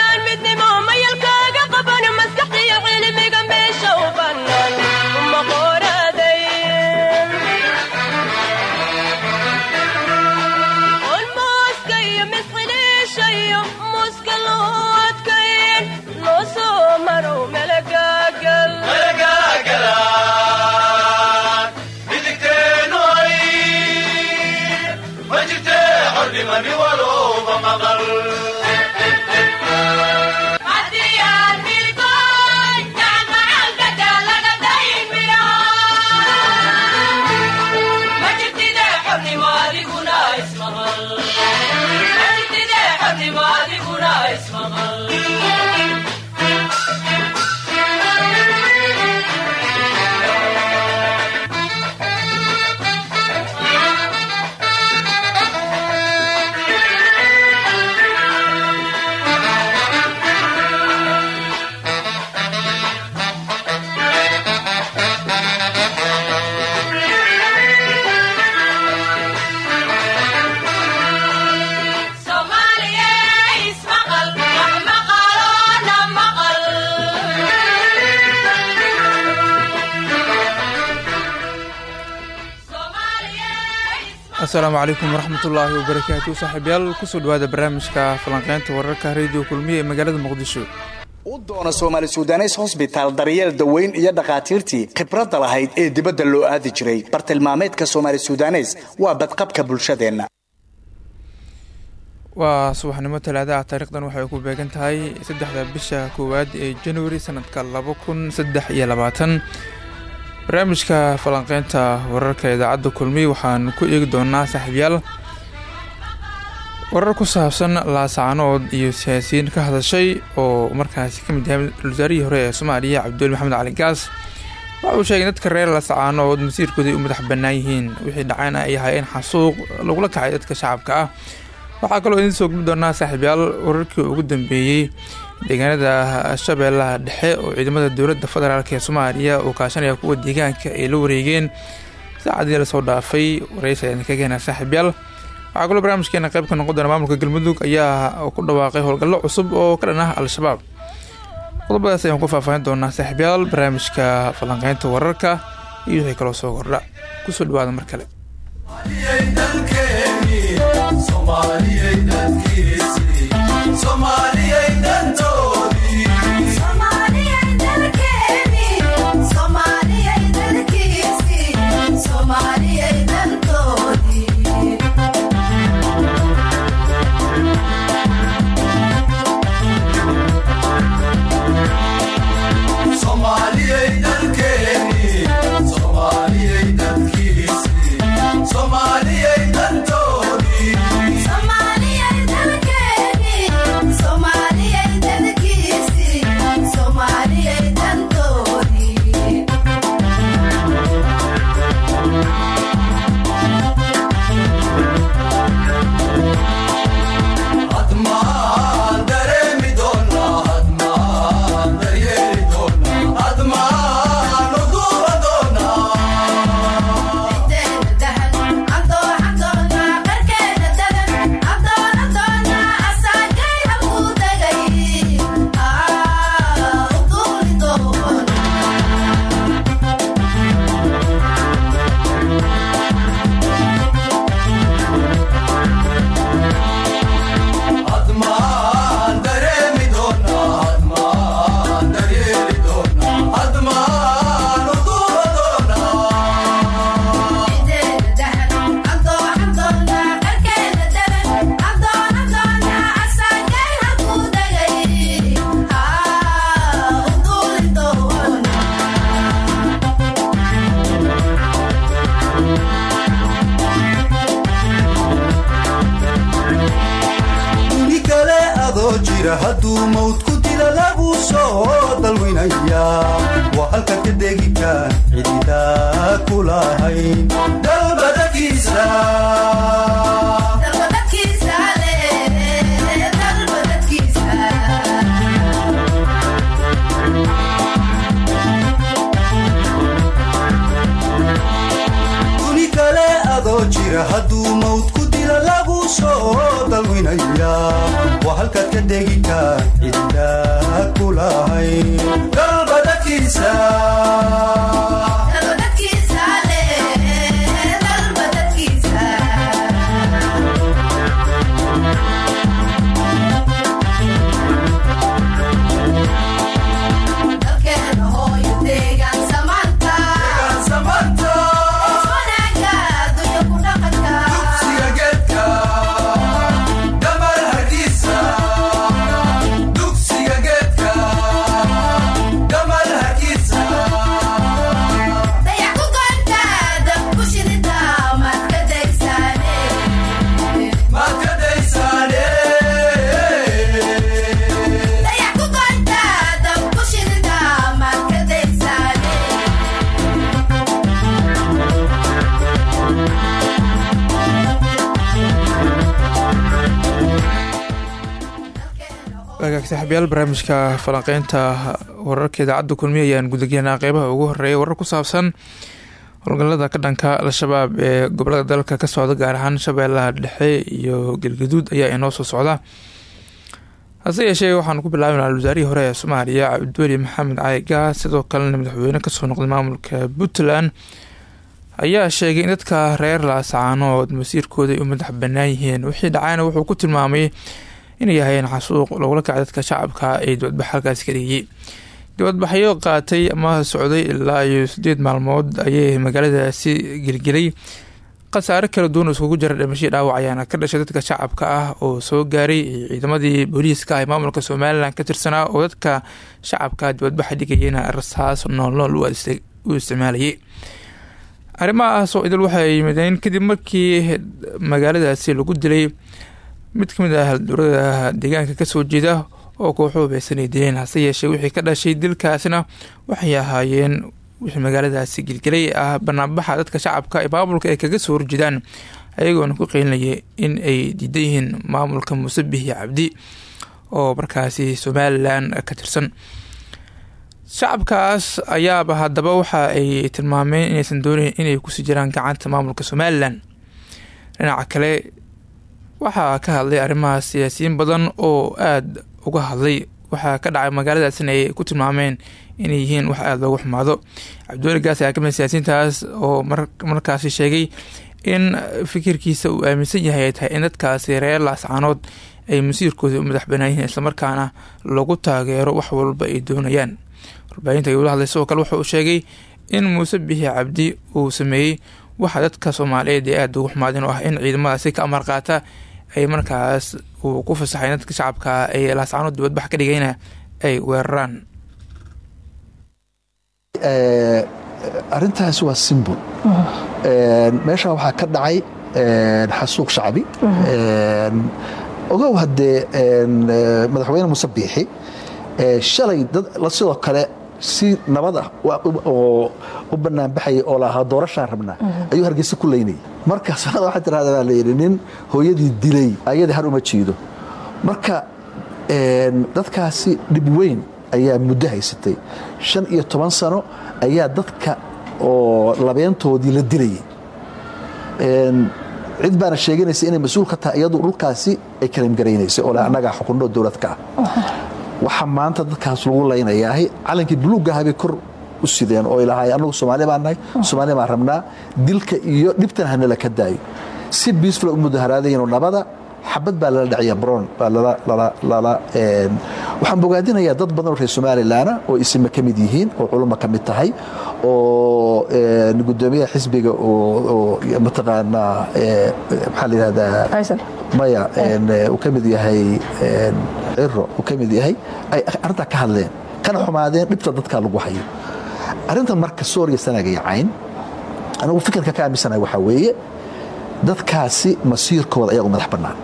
بیان بدن ما asalaamu calaykum waraxmatullaahi wabarakaatu saaxiibayaal ku soo dhawaada barnaamijka falanqeynta wararka rediyo kulmiye ee magaalada muqdisho. U doona soomaali sudanes hosbitaal daryeel daweyn iyo dhakhaatiirtii khibradda lahayd ee dibadda loo aadi jiray. Bartilmaameedka soomaali sudanes waa badqabka bulshadeenna. Waa subaxnimo talaadaha taariikhdan waxay ku beegan tahay saddexda bisha koowaad ee januari sanadka laba kun saddex iyo labaatan barnaamijka falanqeynta wararka idaacadda kulmiye waxaan ku eegi doonaa saaxiibyaal. Warar ku saabsan laasacanood iyo siyaasiyiin ka hadashay oo markaasi ka mid yahay wasaarihii hore ee soomaaliya cabdul maxamed cali gaas. Waxa uu sheegay dadka reer laasacanood masiirkooda ay u madax bannaan yihiin wixii dhacayna ay ahaayeen xasuuq lagula kacay dadka shacabka ah. Waxaa kaloo idiin soo gudbi doonaa saaxiibyaal wararkii ugu dambeeyey deegaanada shabeellaha dhexe oo ciidamada dowladda federaalk ee soomaaliya uu kaashanaya kuwa deegaanka ay la wareegeen. Saacadii la soo dhaafay waraysi ayaan ka keenaa saaxiibyaal. Waxaa kaloo barnaamijkeena qayb ka noqon maamulka galmudug ayaa ku dhawaaqay howlgallo cusub oo ka dhan ah al-shabaab qodobadaas ayaan ku faahfaahin doonaa saaxiibyaal barnaamijka falanqeynta wararka iyo wixii kaloo soo kordha. Kusoo dhawaada mar kale. Hadduu wagaag saaxiibyaal barnaamijka falanqeynta wararka idaacadda kulmiye ayaan gudageynaa qeybaha ugu horreeya warar ku saabsan howlgallada ka dhanka al-shabaab ee gobollada dalka ka socda gaar ahaan shabeellaha dhexe iyo galgaduud ayaa inoo soo socda. Hase yeeshee waxaanu ku bilaabinaa wasaarihii hore ee soomaaliya cabdiweli maxamed cali gaas sidoo kalena madaxweyne ka soo noqday maamulka puntland ayaa sheegay in dadka reer laasacaanood masiirkooda ay u madax banaan yihiin. Wixii dhacayna wuxuu ku tilmaamay inay yahayeen xasuuq lagula kacay dadka shacabka ee dibadbax halkaasi ka dhigiyey dibadbaxyo qaatay ama socday ilaa iyo sideed maalmood ayay magaaladaasi gelgelay khasaare kala duwan iskugu jira dhimashii dhaawac ayaana ka dhashay dadka shacabka ah oo soo gaaray ciidamadii booliiska ee maamulka somalilan ka tirsanaa oo dadka shacabka dibadbaxa dhigayana rasaas noolnool u isticmaalayay. Arrimahaas oo idil waxay yimideen kadib markii magaaladaasi lagu dilay mid ka mid ah dowladda deegaanka ka soo jeeda oo kooxu hubeysanay dileen hase yeeshee wixii ka dhashay dilkaasna waxay ahaayeen wixii magaaladaasi gelgelay ah banaanbaxa dadka shacabka ee maamulka ay kaga soo horjeedaan ayagoona ku qeylinaya in ay diidan yihiin maamulka muuse bihi cabdi oo markaasi somalilan ka tirsan. Shacabkaas ayaaba haddaba waxa ay tilmaameen inaysan dooneyn inay ku sii jiraan gacanta maamulka somalilan. Dhinaca kale waxaa ka hadlay arrimahaas siyaasiyiin badan oo aada uga hadlay. Waxaa ka dhacay magaaladaasina ay ku tilmaameen inay yihiin wax aada loogu xumaado. Cabdiweli gaas ayaa ka mid siyaasiyiintaas oo markaasi sheegay in fikirkiisa uu aaminsan yahay ay tahay in dadkaasi reer laascaanood ay masiirkooda u madax banaan yihiin islamarkaana lagu taageero wax walba ay doonayaan. Warbaahinta ayuu la hadlay sidoo kale wuxa uu sheegay in muuse bixi cabdi uu sameeyey waxa dadka soomaaliyeed ee aada ugu xumaadeen oo ah in ciidamadaasi ka amar qaata ay markaas uu ku fasaxay dadka shacabka ay laascaanood dibadbax ka dhigayna ay weeraraan. Arintaasi waa simbol meesha waxaa ka dhacay xasuuq shacbi. Ogow haddee madaxweyne muuse biixi shalay dad sidoo kale si nabad ah oo u banaanbaxaya oo lahaa doorashaan rabnaa. Ayuu hargeysa ku laynayay marka sanada waxaa tirahda baa layidhi nin hooyadii dilay ayadii har uma jiido. Marka dadkaasi dhib weyn ayaa muddo haysatay. Shan iyo toban sano ayaa dadka oo labeentoodii la dilayay cid baana sheeganaysa inay mas'uul ka tahay iyadu dhulkaasi ay kalimgaraynaysay oo annagaa xukunno dowladka ah waxaa maanta dadkaas lagu laynayaahay calankii buluuggaha bay kor u sideen oo ilahay annagu soomaali baa nahay soomaali baan rabnaa dilka iyo dhibtan hanala ka daayo. Si biisfula u mudaharaadayin oo nabada xabad baa lala dhacaya brown waxaan bogaadinayaa dad badan oo reer somalilanna oo isima ka mid yihiin oo culuma ka mid tahay oo gudoomiyaha xisbiga oo mataqaanaa maxaa la yihahdaa maya uu ka mid yahay ciro uu ka mid yahay ay arrintaa ka hadleen kana xumaadeen dhibta dadkaa lagu hayo. Arrintan marka sooriya sanaga iyo cayn anigu fikirka ka aaminsanahay waxaa weeye dadkaasi masiirkooda ayagu madax bannaan.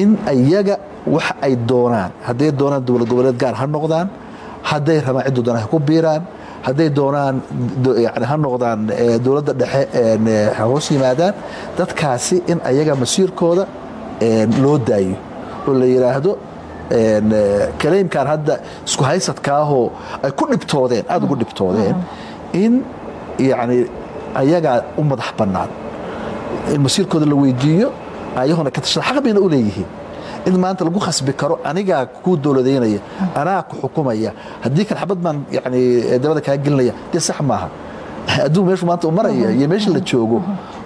In ayaga wax ay doonaan hadday doonaan dowlad goboleed gaar ha noqdaan hadday rabaan ciddu doonaan ha ku biiraan hadday doonaan ha noqdaan dowladda dhexe hoos yimaadaan dadkaasi in ayaga masiirkooda loo daayo oo la yidhaahdo kaleymkan hadda isku haysadkaahoo ay ku dhibtoodeen aada ugu dhibtoodeen in yacni ayagaa u madax bannaan in masiirkooda la weydiiyo ayahuna ka tashada xaq bayna u leeyihiin. In maanta lagu khasbi karo anigaa ku dowladaynaya anaa ku xukumaya. Haddii kale xabad baan yani dabada kaa gelinaya dee sax maaha. Adduun meeshu maanta u maraya iyo meesha la joogo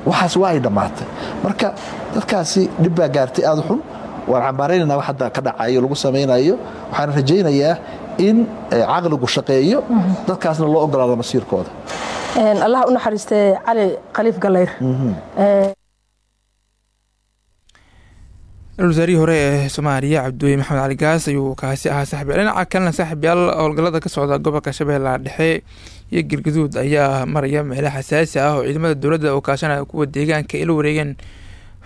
waxaas waa ay dhammaatay. Marka dadkaasi dhib baa gaartay aada xun waan cambaaraynayna wax hadda ka dhacayo lagu samaynayo waxaan rajaynayaa in caqligu shaqeeyo. Dadkaasna loo ogolaado masiirkooda. Allah u naxariistay cali khaliif gallayr wasaarihii hore ee soomaaliya cabdiwey maxamed cali gaas ayuu kaasi ahaa saaxiib dhinaca kalena saaxiibyaal howlgallada ka socda gobolka shabeellaha dhexe iyo galgaduud ayaa maraya meelo xasaasi ah oo ciidamada dowladda oo kaashanaya kuwa deegaanka ay la wareegeen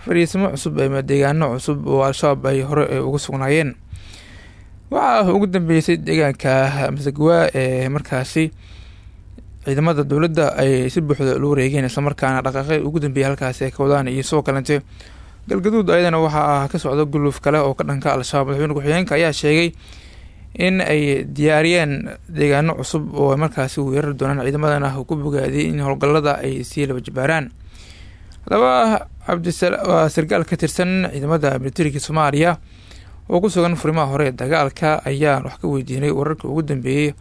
fariisimo cusub ama deegaano cusub oo al-shabaab ay hore uga sugnaayeen. Waxaa ugu dambeysay deegaanka masagawaa ee markaasi ciidamada dowladda ay si buuxda la wareegeen islamarkaana dhaqaaqay. Ugu dambeeyay halkaasi ay ka wadaan iyo sidoo kalente galgaduud ayadana waxaa ka socda guluuf kale oo ka dhanka al-shabaab. Madaxweyne ku-xigeenka ayaa sheegay in ay diyaariyeen deegaano cusub oo markaasi weerar doonaan ciidamadana ku bogaadiyay in howlgallada ay sii laba jabaaraan haddaba cabdisawaa sargaal ka tirsan ciidamada militariga soomaaliya oo ku sugan furimaha hore ee dagaalka ayaan wax ka weydiinay wararka ugu dambeeyey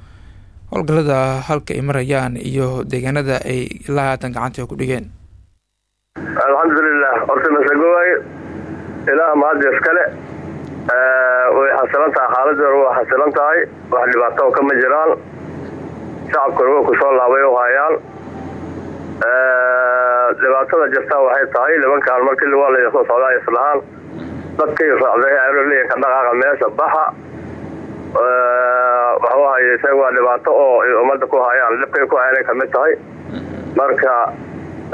howlgallada halka ay marayaan iyo deegaanada ay ilaa haatan gacanta ku dhigeen. Alxamdulilah horta masagoway ilaah mahadda iskale way xasilan tahay xaaladooda waa xasilan tahay. Wax dhibaato kama jiraan. Shacabkuna way ku soo laabay u hayaan dhibaatada jirta waxay tahay nimankaan markii waa la soo socdaa islahaan dadkii raacday aeroleyanka dhaqaaqa meesha baxa. Waxuu haye isaga waa dhibaato oo ay ku hayaan dhibkay ku hayanay ka mid tahay. Marka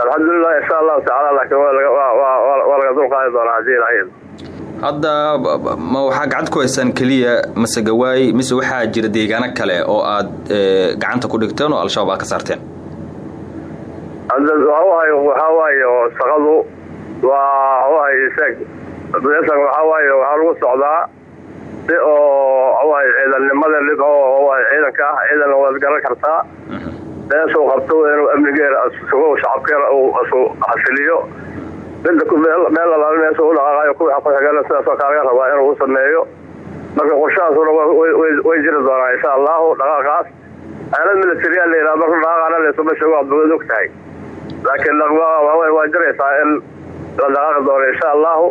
alxamdulilah insha allahu tacaala laakiin waa laga dulqaadi doonaa haddii ilahay hadda ma waxaa gacanta ku haysaan keliya masegawaay mise waxaa jira deegaano kale oo aad gacanta ku dhigteen oo al-shabaab aad ka saarteen waxawaay waxaa waaye shaqadu waa isaag meeshan waxaa waaye waxaa lagu socdaa si oo ciidannimada waxawaay ciidanka ah ciidan waad garan kartaa meeshuu qabto inuu amnigeeda sugo shacabkeena uu xasiliyo. Meel alaal meesha u dhaqaaqayo kuwa ku xigana sidaasoo kale laga rabaa inuu u sameeyo. Marka qorshahaasuna way jiri doonaa insha allahu dhaqaaqaas. Aalad militariya la yidhaha marka dhaqaaqana laysuma sheego aad baad og tahay laakiin waa jiraysaa in la dhaqaaqi doono insha allahu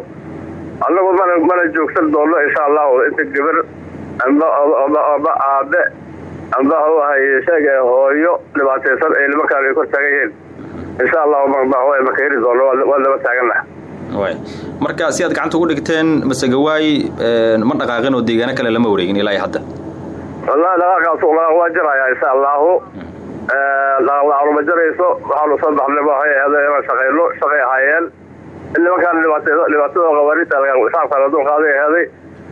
annagu mana joogsan doono insha allahu inta gabar amba aabe amba sheega hooyo dhibaataysan ay nimankaan ay kor taagan yihiin insha allahu maka heri doono waa laba taagana way marka si aad gacanta ugu dhigteen masegawaay ma dhaqaaqin oo deegaano kale lama wareegin ilaa hadda wallahi dhaqaaqaas waa jiraya insha allahu dhaqaaqlaanu ma jirayso waxaanu baxnay waxay ahday inaan shaqayno shaqay ahaayeen in nimankaan dhibaatada qabarinta shacabka laga dulqaaday ahday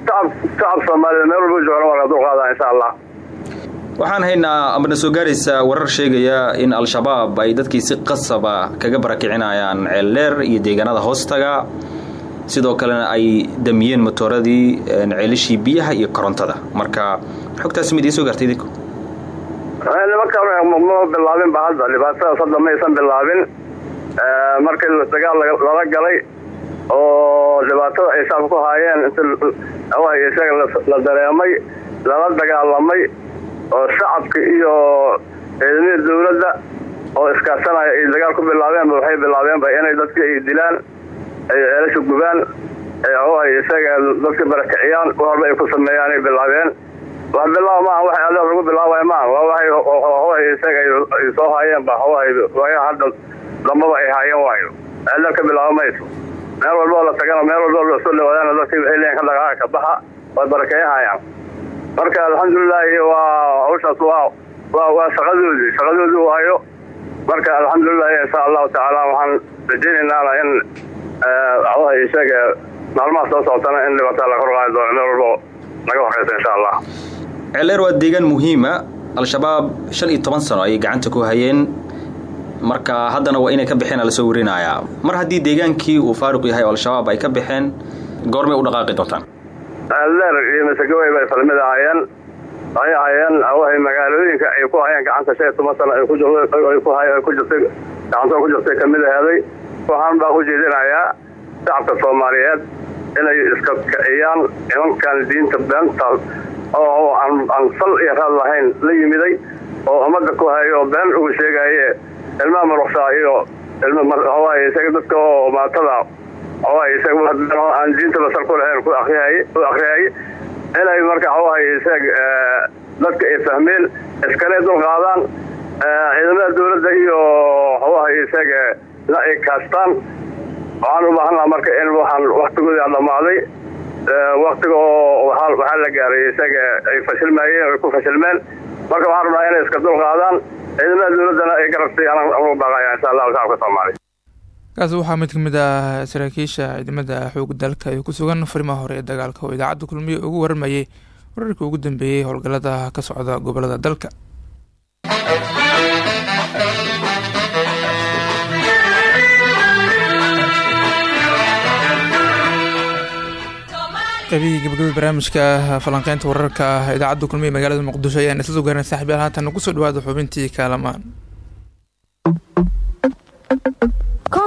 shacab soomaaliyeed meel walba joogana waa laga dulqaadaa insha allah waxaan haynaa amana soo gaaraysaa warar sheegaya in al-shabaab ay dadkii si qasaba kaga barakicinayaan ceeldheer iyo deegaanada hoostaga. Sidoo kalena ay damiyeen matooradii ceelashii biyaha iyo korontada. Marka xogtaasi mid ii soo gaartay idinku nimankaan ma bilaabin ba hadda dhibaatadaas hadda maysan bilaabin. Markii dagaal lala galay oo dhibaatada ay shacabka ku haayeen inta isaga la dareemay lala dagaalamay oo shacabka iyo ciidamada dawladda oo iskaashanaya ay dagaal ku bilaabeenba waxay bilaabeenba inay dadka ay dilaan ay ceelasha gubaan isaga dadka barakiciyaan walba ay ku sameeyaan ay bilaabeen wax bilaab maaha waxay adeer lagu bilaabaya maaha waa waxay isaga ay soo haayeenba waayaha hadda dambaba ay haayeen waayo. Ceeldar ka bilaaba mayso meel walboo la tagana meel walboo la soo dhawaadana dadkii waxay leeyihiin ka dhaqaaqa ka baxa way barakeeyahayaan marka alxamdulilaahi waa hawshaas waa waa waa shaqadoodii shaqadoodii u hayo marka alxamdulilahi insha allahu tacaala waxaan rajaynaynaa in waxaha isaga maalmaha soo socotana in dhibaatada la kor qaadi doono meel naga horeysa insha allah ceeldheer waa deegaan muhiima al-shabaab shan iyo toban sano ayay gacanta ku hayeen. Marka haddana waa inay ka baxeen la soo warinayaa mar haddii deegaankii uu faaruq yahay oo al-shabaab ay ka baxeen goormay u dhaqaaqi doontaan. Ceeldheer iyo masagawey bay falmid ahaayeen. Waxay ahaayeen wahay magaalooyinka ay ku hayeen gacanta shan iyo toban sano ay ku jirtay gacantoo ku jirtay ka mid aheeday waxaan baa u jeedinayaa shacabka soomaaliyeed inay iska kiciyaan nimankan diinta beenta oo aan sal iyo raad lahayn la yimiday oo ummadda ku hayo been ugu sheegaye ilmaha maruqsaa iyo isaga dadka oo maatada aan diinta basal ku lahayn ku akriyaye inay marka isag dadka ay fahmeen iskale dul qaadaan ciidamada dawladda iyo isaga la ay kaastaan. Waxaan u baahannaha marka in waxaan waktigooda dhammaaday waktiga oo waxaa la gaaray isaga ay fashilmayeen ay ku fashilmeen. Marka waxaan rabnaa inay iska dul qaadaan ciidamada dawladdana ay garabsiiyaan ugu baaqaya insha allahu shacabka soomaaliya kaasi waxaa mid ka mid ah saraakiisha ciidamada xooga dalka ee ku sugan farimaha hore ee dagaalka oo idaacadda kulmiye ugu warmayay wararkii ugu dambeeyey howlgallada ka socda gobollada dalka qaybihii gabagabada barnaamijka falanqeynta wararka idaacadda kulmiye magaalada muqdisho ayaan isla soo gaarnay saaxiibyaal haatan ku soo dhawaada xubintii kaalamaan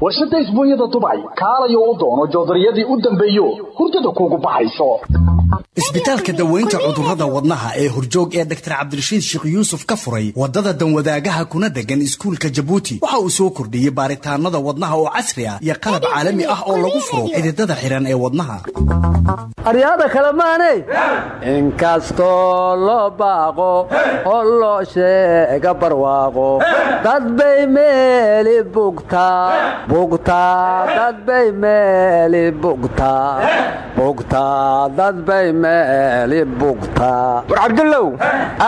warshadda isbuunyada dubay kaalayo u doono joodariyadii u dambeeyo hurdada kuugu baxayso isbitaalka daweynta cudurrada wadnaha ee horjoog ee dhaktar cabdirashiid sheekh yuusuf ka furay waddada danwadaagaha kuna degan iskuulka jabuuti. Waxa uu soo kordhiyey baaritaannada wadnaha oo casri ah iyo qalab caalami ah oo lagu furo xididada xihan ee wadnaha. Aryaada kale maanay? Inkastoo loo baaqo oo loo sheega barwaaqo dad bay meeli bugtaa bugtaa dad bay meeli bugtaa bugtaa dad bay meeli bugtaa war cabdullow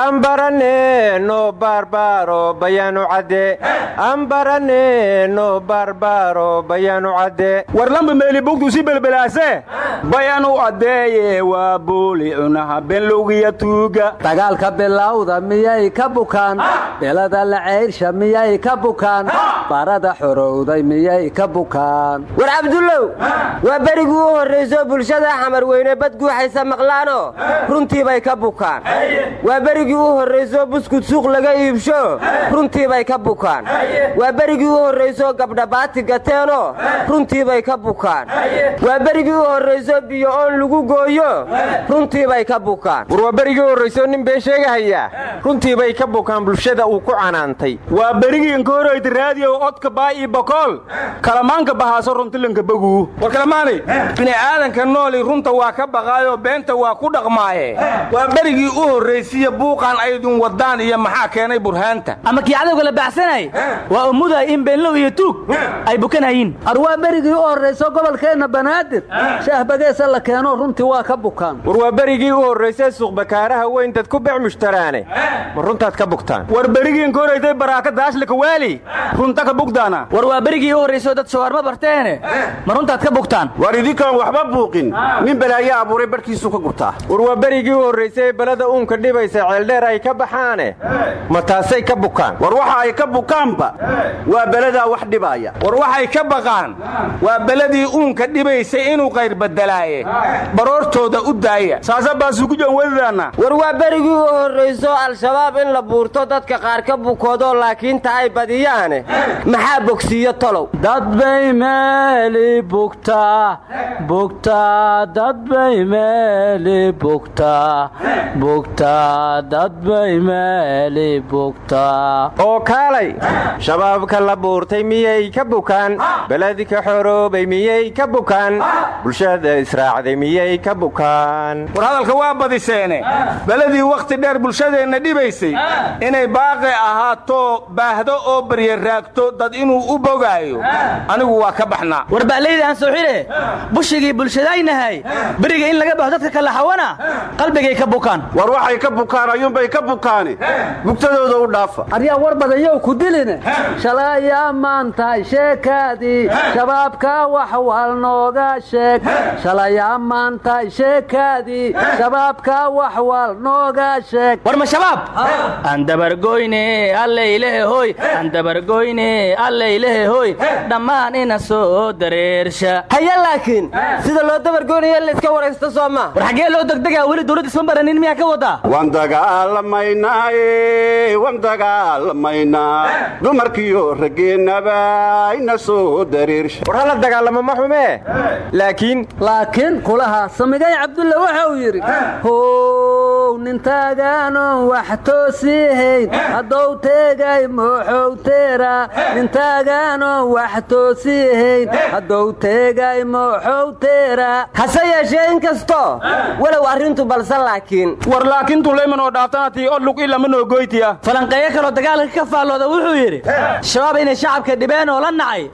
aan baraneno barbaaro bayaanu cadde. Aan baraneno barbaaro bayaanu cadde. War lamba meeli bugtu si belbelaase bayanu addeeye waa buuli cunaha benlowgiya tuuga dagaalka bilawda miyay ka bukaan? Belada la ceyrsha miyay ka bukaan? Barada xorowday miyay ka bukaan. War cabdullow waa berigii u horrayso bulshada xamar weyne badguuxaysa maqlaano? Runtii bay ka bukaan. Waa berigii u horrayso buskud suuq laga iibsho? Runtii bay ka bukaan. Waa berigii u horrayso gabdhabaati gateeno? Runtii bay ka bukaan. Waa berigii u horrayso biyo oon lagu gooyo? Runtii bay ka bukaan. War waa berigii u horrayso nin been sheegahaya? Runtii bay ka bukaan bulshada uu ku canaantay. Waa berigii inkooroyd raadiyow odka baa ii bokool kalamaanka bahaaso runtilanka baguu war kalamaanay bini'aadanka nooli runta waa ka baqaayoo beenta waa ku dhaqmaaye. Waa berigii u horraysiya buuqan aydun waddaan iyo maxaa keenay burhaanta. Ama kii cadowga la baxsanay? Waa ummuday in beenlow iyo tuug ay bukanhayiin ar waa berigii u horrayso gobolkeenna banaadir. Shaahbageesa la keeno runtii waa ka bukaan. War waa berigii u horraysay suuqbakaaraha weyn dad ku bec mushtaraane. Ma runtaad ka bugtaan. War berigii inkoorayday baraaka daashlika waali runta ka bugdaana. War waa berigii horrayso dad shawaarma barteene. Ma runtaad ka bugtaan idinkaan waxba buuqin. Nin balaayo abuuray barhkiisu ka gurtaa war waa berigii u horraysay belada uunka dhibaysa ceeldheer ay ka baxaane. Ma taasay ka bukaan? War waxa ay ka bukaanba. Waa beladaa wax dhibaaya. War waxay ka baqaan? Waa beladii uunka dhibaysay inuu qayr badelaaye baroortooda u daaya saasa baasukujan wedidaanna war waa berigii u horrayso al-shabaab in la buurto dadka qaar ka bukoodo laakiinta ay badiyaane. Maxaa bogsiiyo tolow dad bay meeli bugtaa bugtaa dad bay meeli bugtaa bugtaa dad bay meeli bugtaa oo kaalay shabaabka la buurtay miyay ka bukaan? Beledi ka xoroobay miyay ka bukaan? Bulshada israacday miyay ka bukaan? War hadalka waa badiseene. Beledii wakhti dheer bulshadeenna dhibaysay. Inay baaqi ahaato baahdo oo barya raagto dad inuu u bogaayo anigu waa ka baxnaa. War baaleyda aan soo xidhe bushigii bulshadaynahay beriga in laga baxo dadka kala hawana qalbigay ka bukaan. War waxay ka bukaan ayuunbay ka bukaani. Bugtadooda u dhaafa. Aryaa war badanyow ku diline. Shalayaa maanta sheekaadii shabaabka wax wal nooga sheeg. Shalayaa maanta sheekaadii shabaabka wax wal nooga sheeg. War ma shabaab? Aan dabargoyne allaylehe hoy aan dabargoyne allaylehe hoy dhammaan ina soo dareersha. Haya laakiin sida loo dabargoynaya layska waraysto soo maa war xaggee loo degdegaa weli dawladda isma baranin miyaa ka wadaa? Waan dagaalamaynaaye waan dagaalamaynaa dumarkiyo raggeennaba ina soo dareersha. War hala dagaalamo ma xumee? Laakiin laakiin kulaha samigay cabdulle waxa uu yidhi how nintaagaanoon wax toosiihayn haddou teegay mooxow teera. Nintaagaanoon wax toosiihayn haddou teegay mooxow teera. Hase yeeshee in kasto? Walow arrintu balse laakiin. War laakiin tuleyman oo dhaaftanatii odlug ilama noo goytiya. Falanqeeyo kaloo dagaalka ka faallooda wuxuu yidhi shabaab inay shacabka dhibeen oo la nacay.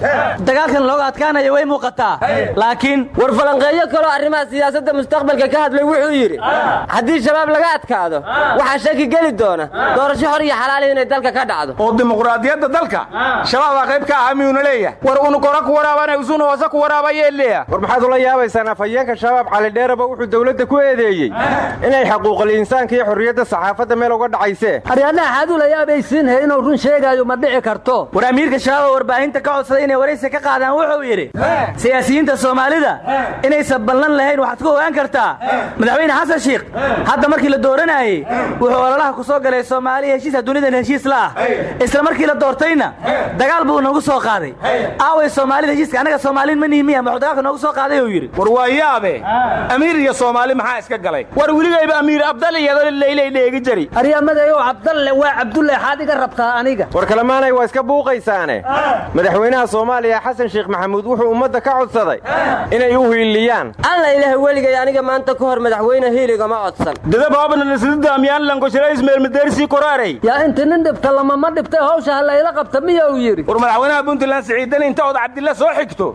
Dagaalkan looga adkaanayo way muuqataa. Laakiin war falanqeeyo kaloo arrimaha siyaasadda mustaqbalka ka hadlay wuxuu yidhi haddii shabaab laga adkaado waxaa shaki geli doona doorasho xor iyo xalaali inay dalka ka dhacdo. Oo dimuqraadiyadda dalka shabaabaa qayb ka ah miyuuna leeyahay? War unu kora ku waraabanay usuna hoose ku waraabayee leeya war maxaad ula yaabaysaan afhayeenka shabaab calidheeraba wuxuu dawladda ku eedeeyey? Inay xaquuqal insaanka iyo xorriyadda saxaafadda meel uga dhacaysee? Aryaadhaha xaadula yaabaysiinhe inuu run sheegaayo ma dhici karto. War amiirka shabaab oo warbaahinta ka codsaday inay waraysi ka qaadaan wuxuu yidhi siyaasiyiinta soomaalida inaysan ballan lahayn waxaad ku ogaan kartaa. Madaxweyne xasan shiikh hadda markii la dooranayey wuxuu ololaha ku soo galay soomaaliya heshiisa dunidan heshiis la ah. Isla markii la doortayna dagaal buu nagu soo qaaday. Aaway soomaalida heshiiska annaga soomaaliin ma nihi miya muxuu dagaalka noogu soo qaaday uu yidhi. War waa yaabe. Amiir iyo soomaali maxaa iska galay? War weligayba amiir abdal iyadoo leylay dheegi jari aryamadeyow cabdalle waa cabdulle xaad iga rabtaa aniga. War kalemaanay waa iska buuqaysaane. Madaxweynaha soomaaliya xasan sheekh maxamuud wuxuu ummadda ka codsaday inay u hiiliyaan. Alla ilaah weligay aniga maanta ka hor madaxweyne hiiligama codsan yaa inti nin dhibta lamama dhibtay hawsha ha layla qabta miya uu yidhi. War madaxweynaha puntland siciidan inta ood cabdilla soo xigto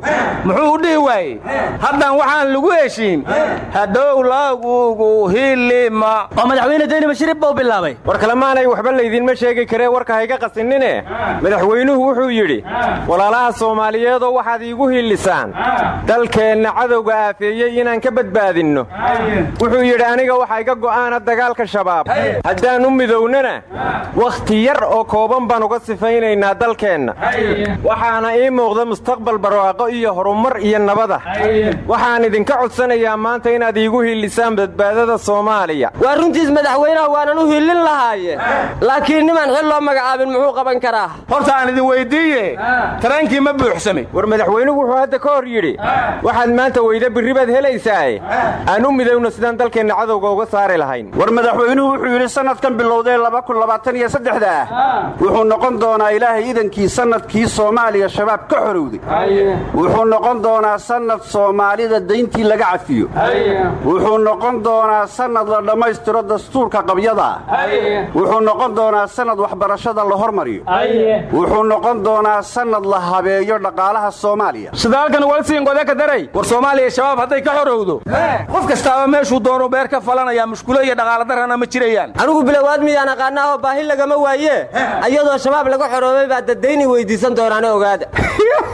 muxuu u dhihi waayey haddan waxaan lagu heshiin hadhow lagugu hilima. Oo madaxweyne deyni bashirib buu bilaabay. War kalemaanay waxba laydinma sheegi karee warka hayga qasinine madaxweynuhu wuxuu yidhi walaalaha soomaaliyeedoo waxaad iigu hiilisaan dalkeenna cadowga aafeeyey inaan ka badbaadinno. Wuxuu yidhi aniga waxaa iga go'aana dagaalka shabaab. Haddaan u midownana wakhti yar oo kooban baan uga sifaynaynaa dalkeenna. Waxaana ii muuqda mustaqbal barwaaqo iyo horumar iyo nabada. Waxaan idinka codsanayaa maanta inaad iigu hiilisaan badbaadada soomaaliya. Waa runtiis madaxweynaha waanan u hiilin lahaaye laakiin nimaan xil loo magacaabin muxuu qaban karaa? Horta aan idin weyddiiye tareenkii ma buuxsamay. War madaxweynuhu wuxuu hadda ka hor yidhi waxaad maanta weyda birri baad helaysaae aan u midowno sidaan dalkeenna cadowga uga saari lahayn war madaxweynuhu wuxuu yidhi sannadkan bilowdee ah wuxuu noqon doonaa ilaahay idankii sannadkii soomaaliya shabaab ka xorowday. Wuxuu noqon doonaa sannad soomaalida dayntii laga cafiyo. Wuxuu noqon doonaa sannad la dhammaystiro dastuurka qabyada. Ah wuxuu noqon doonaa sannad waxbarashada la hormariyo. Wuxuu noqon doonaa sannad la habeeyo dhaqaalaha soomaaliya. Shidaalkan walsiingode ka daray war soomaaliya shabaab hadday ka xorowdo. Qof kastaaba meeshuu doonu beer ka falanaya mushkulo iyo dhaqaala darana ma jirayaan. Anigu bilowaad miyaan aqaanaahoo baahi lagama waaye? Ayadoo shabaab laga xoroobay baa dadayni weydiisan doonaane ogaada.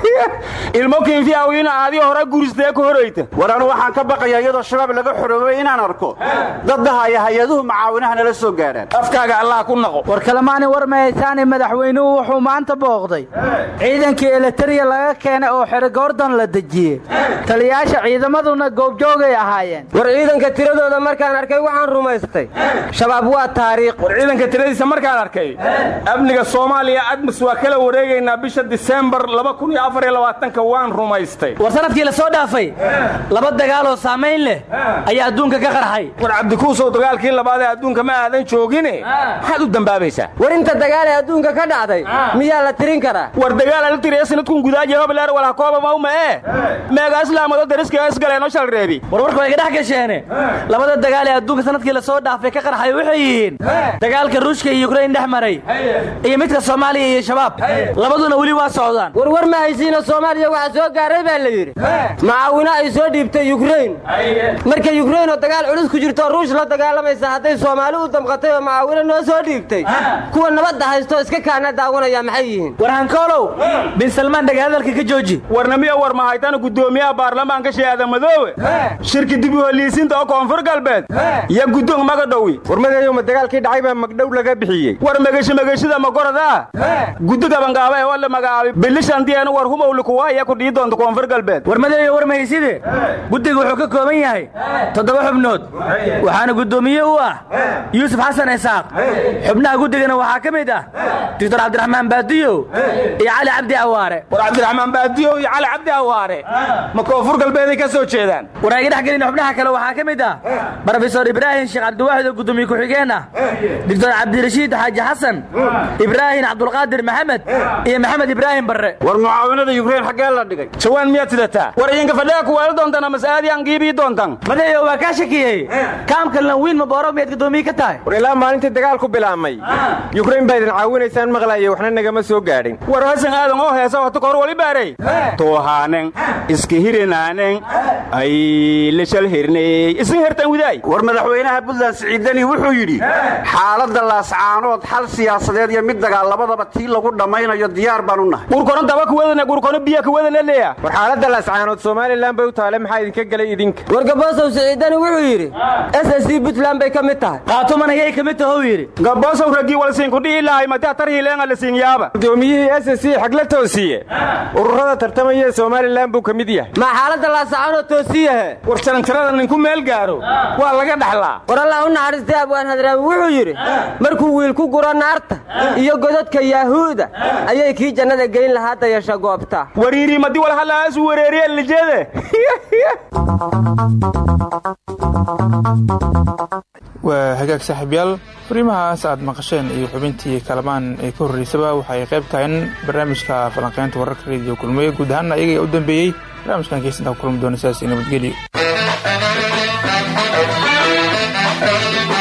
Ilmo kinfiawina aadii hore guristee ku horayta war anu waxaan ka baqayaa iyadoo shabaab laga xoroobay inaan arko. Daddahaya hay'aduhu macaawinaha nala soo gaadhaan afkaaga allah ku naqo. War kalemaani war mahaysaane madaxweynuhu wuxuu maanta booqday. Ciidankii elitariya laga keenay oo xero goordon la dejiyey taliyaasha ciidamaduna goobjoogay ahaayeen. War ciidanka tiradooda markaan arkay waxaan rumaystay shabaab waa taariikh. War ciidanka tiradiisa markaan arkay amniga soomaaliya admis waa kala wareegaynaa bisha disembar waan rumaystay. War sannadkii la soo dhaafay laba dagaaloo saamayn leh ayaa adduunka ka qarxay. War cabdikuusow dagaalkii labaad ee adduunka ma aadan joogine? Maxaad u dambaabaysaa? War inta dagaal ee adduunka ka dhacday miyaa la tirin karaa? War dagaal ala tiriya sanadkun gudaaje hobleer walaa kooba mawma ee meega islaamado dariska isgaleenoo shal reebi. War warka way ga dhex gasheene labada dagaal ee adduunka sannadkii la la soo dhaafay ka qarxay waxay yihiin dagaalka ruushka iyo yukrain dhex maray iyo midka soomaaliya iyo shabaab labaduna weli waa socdaan. Warwar ma haysiina soomaaliya waxaa soo gaaray baa la yidhi. Macaawino ay soo dhiibtay yukrain marka yukrain oo dagaal culus ku jirto ruush la dagaalamaysa hadday soomaali u damqatay oo macaawino noo soo dhiibtay. Kuwa nabadda haysto iska kaana daawanaya maxay yihiin? War hankoolow bin salmaan dhaga hadalka ka jooji. Warnamiya war mahaytana gudoomiyaha baarlamaanka sheeada madoowe shirki dib u heliisinta oo koonfur galbeed iyo guddoon magadhowi war madayow ma dagaalkii dhacay baa magdhow laga bixiyey. War megeshi megeshida magorada guddi gabangaaba ee oo la magacaabay bilishantiyeena war humowli kuwa iya ku dhii doonta koonfur galbeed war madayo war mahayside? Guddiga wuxuu ka kooban yahay toddoba xubnood. Waxaana guddoomiye u ah yuusuf xasan isaaq. Xubnaha guddigana waxaa ka mid ah doctor cabdiraxmaan baadiyo iyo cali cabdi awaare. War cabdiraxmaan baadiyo iyo cali cabdi awaare. Ma koonfur galbeeday ka soo jeedaan? War ayga dhex gelin xubnaha kale waxaa ka mid ah brofesor ibraahim sheekh cabdiwaxid oo guddoomiye ku-xigeen ah doctor cabdirashiid xaaji xasan ibraahim cabdulqaadir maxamed iyo maxamed ibraahim barre. War mucaawinada yukrain xaggee la dhigay. Jawaan miyaad sidataa war idinka fadhiga kuweelo doontaan ama sa'aadii aan giibii doontaan madayo waa kaa shakiyey. Kaamka lanwiin mabooro miyaad guddoomiye ka tahay? War ilaa maalintii dagaalku bilaabmay. Yukrain baa idin caawinaysaan maqlaaye waxna nagama soo gaadhin. War hasan aadan oo heesa hota kahor wali baarey toohaanen iska hirinaanen ay lishal hirney isin hertan widaay. War madaxweynaha puntland siciidani wuxuu yidhi xaaladda laascaanood xal siyaasadeed iyo mid dagaal labadaba tii lagu dhammaynayo diyaar baan u nahay gurkono daba kuwadana gurkono biya kuwadana leeya war xaaladda laascaanood somalilan bay u taale maxaa idinka gelay idinka? War gaboosow siciidani wuxuu yidhi s c puntland bay ka mid tahay. Qaatuman ayay ka mid tahou yidhi. Gaboosow raggii walsiinkudhihi lahay mataa tarhiileenga la siinyaaba gudoomiyihii s c xag la toosiye. Ururada tartamaya somalilan buu ka mid yahay. Maa xaaladda laascaanood toosiyahe? War jaranjarada ninku meel gaaro waa laga dhaxlaa war allah u naxariistay abwaan hadraawi wuxuu yidhi markuu wiil ku guro naarta iyo godadka yaahuuda ayay kii jannada geyn lahaa dayasha goobta. Wariirii madi wal halaasu wareeriye lijeede waa hagaag saaxiibyaal. Fariimahaas aad maqasheen iyo xubintii kalamaan ee ka horreysaba waxay qayb tahayn barnaamijka falanqaynta wararka rediyo kulmiye guud ahaanna ayaga u dambeeyey barnaamijkan keysantaa ku kulmi doona sidaas nabadgelyo Thank you.